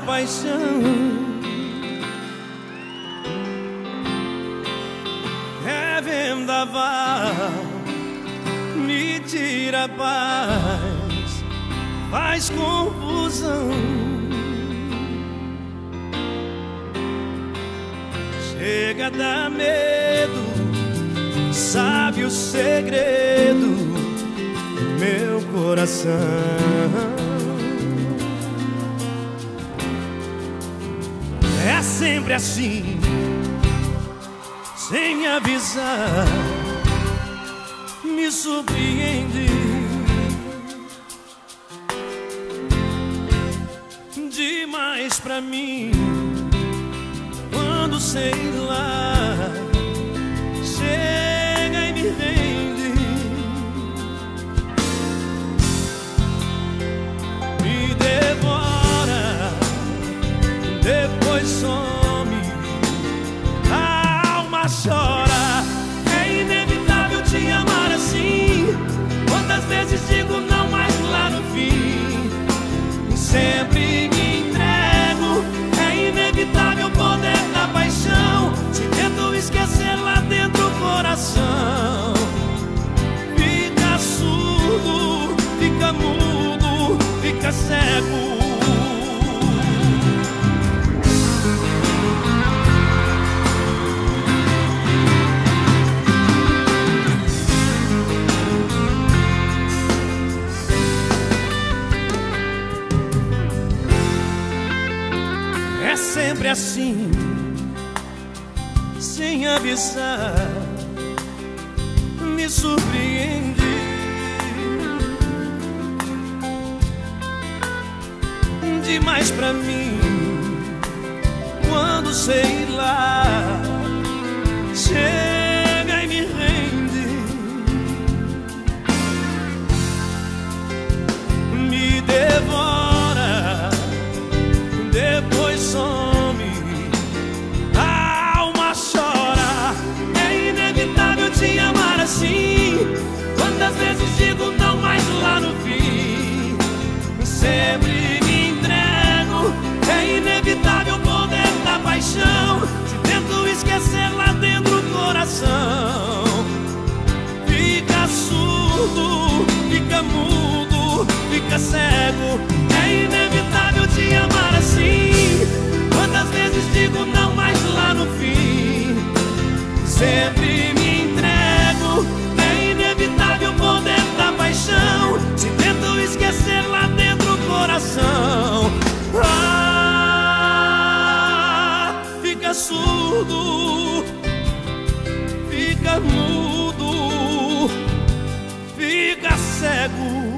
paixão. É vendaval, me tira a paz, faz confusão. Chega a dar medo, sabe o segredo do meu coração. É sempre assim, sem me avisar, me surpreende. Demais pra mim, quando sei lá, depois some, a alma chora. É inevitável te amar assim. Quantas vezes digo É sempre assim, sem avisar, me surpreende. Demais pra mim, quando sei lá, Quantas vezes digo não, mas lá no fim sempre me entrego. É inevitável o poder da paixão. Se tento esquecer lá dentro o coração, fica surdo, fica mudo, fica cego. fica surdo, fica mudo, fica cego.